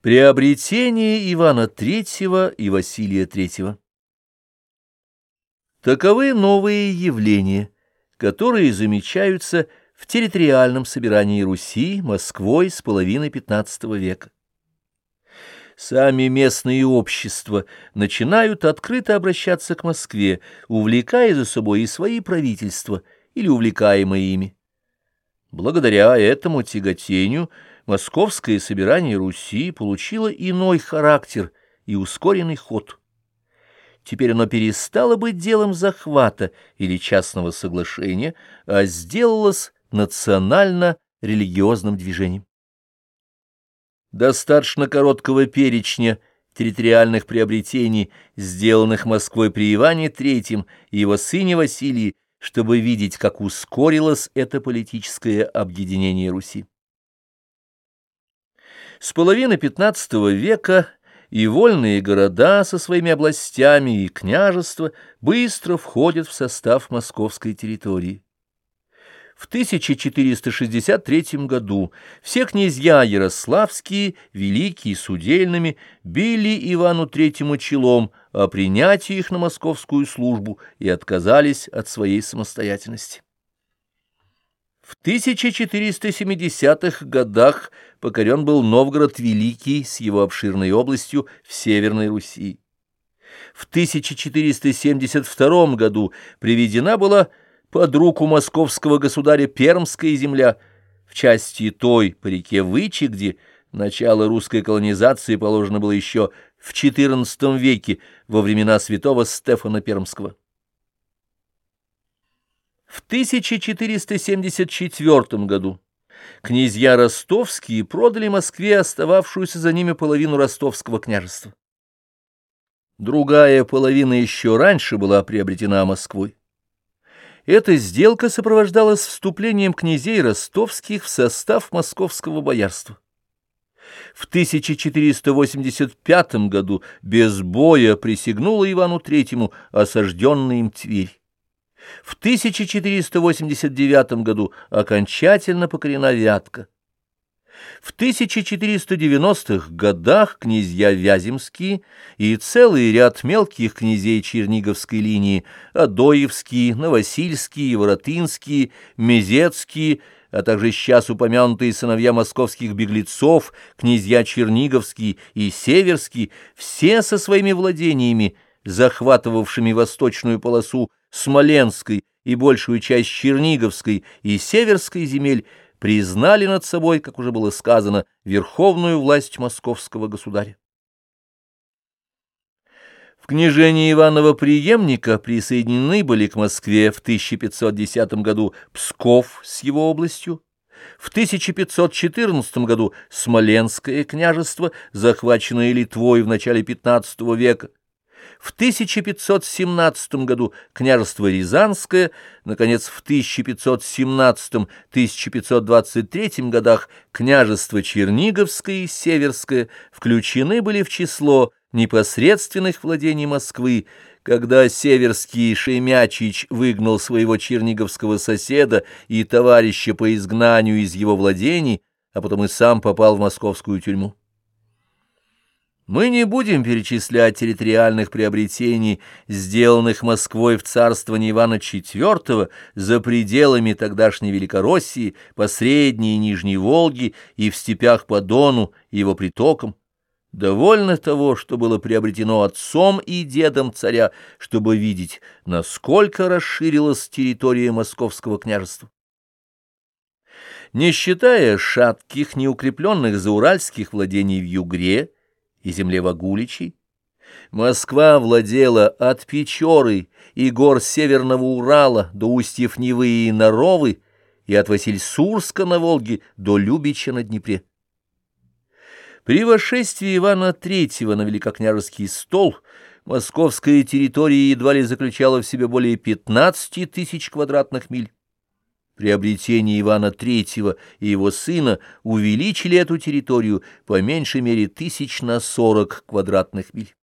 Приобретение Ивана III и Василия III Таковы новые явления, которые замечаются в территориальном собирании Руси Москвой с половины XV века. Сами местные общества начинают открыто обращаться к Москве, увлекая за собой и свои правительства или увлекаемые ими. Благодаря этому тяготению – московское собирание Руси получило иной характер и ускоренный ход. Теперь оно перестало быть делом захвата или частного соглашения, а сделалось национально-религиозным движением. Достаточно короткого перечня территориальных приобретений, сделанных Москвой при Иване III и его сыне Василии, чтобы видеть, как ускорилось это политическое объединение Руси. С половины XV века и вольные города со своими областями и княжества быстро входят в состав московской территории. В 1463 году все князья ярославские, великие судельными, били Ивану Третьему челом о принятии их на московскую службу и отказались от своей самостоятельности. В 1470-х годах покорен был Новгород Великий с его обширной областью в Северной Руси. В 1472 году приведена была под руку московского государя Пермская земля, в части той по реке Вычи, начало русской колонизации положено было еще в XIV веке, во времена святого Стефана Пермского. В 1474 году князья ростовские продали Москве остававшуюся за ними половину ростовского княжества. Другая половина еще раньше была приобретена Москвой. Эта сделка сопровождалась вступлением князей ростовских в состав московского боярства. В 1485 году без боя присягнула Ивану Третьему осажденный им Тверь. В 1489 году окончательно покорена Вятка. В 1490-х годах князья Вяземские и целый ряд мелких князей Черниговской линии – Адоевские, Новосильские, Воротынские, Мезецкие, а также сейчас упомянутые сыновья московских беглецов, князья Черниговские и Северские – все со своими владениями, захватывавшими восточную полосу Смоленской и большую часть Черниговской и Северской земель признали над собой, как уже было сказано, верховную власть московского государя. Княжении Иванова преемника присоединены были к Москве в 1510 году Псков с его областью, в 1514 году Смоленское княжество, захваченное Литвой в начале XV века, в 1517 году княжество Рязанское, наконец, в 1517-1523 годах княжество Черниговское и Северское включены были в число непосредственных владений Москвы, когда Северский Шемячич выгнал своего черниговского соседа и товарища по изгнанию из его владений, а потом и сам попал в московскую тюрьму. Мы не будем перечислять территориальных приобретений, сделанных Москвой в царствовании Ивана IV за пределами тогдашней Великороссии, по Средней и Нижней Волге и в степях по Дону и его притокам. Довольно того, что было приобретено отцом и дедом царя, чтобы видеть, насколько расширилась территория московского княжества. Не считая шатких, неукрепленных зауральских владений в Югре, и земле Вагуличей. Москва владела от Печоры и гор Северного Урала до устьев Невы и Наровы и от Васильсурска на Волге до Любича на Днепре. При вошествии Ивана III на Великокняжеский стол московская территория едва ли заключала в себе более 15 тысяч квадратных миль. Приобретение Ивана III и его сына увеличили эту территорию по меньшей мере тысяч на сорок квадратных миль.